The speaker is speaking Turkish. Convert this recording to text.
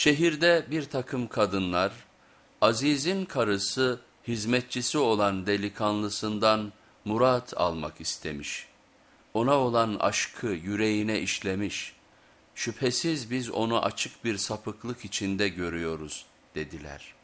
Şehirde bir takım kadınlar, Aziz'in karısı hizmetçisi olan delikanlısından murat almak istemiş. Ona olan aşkı yüreğine işlemiş. Şüphesiz biz onu açık bir sapıklık içinde görüyoruz dediler.''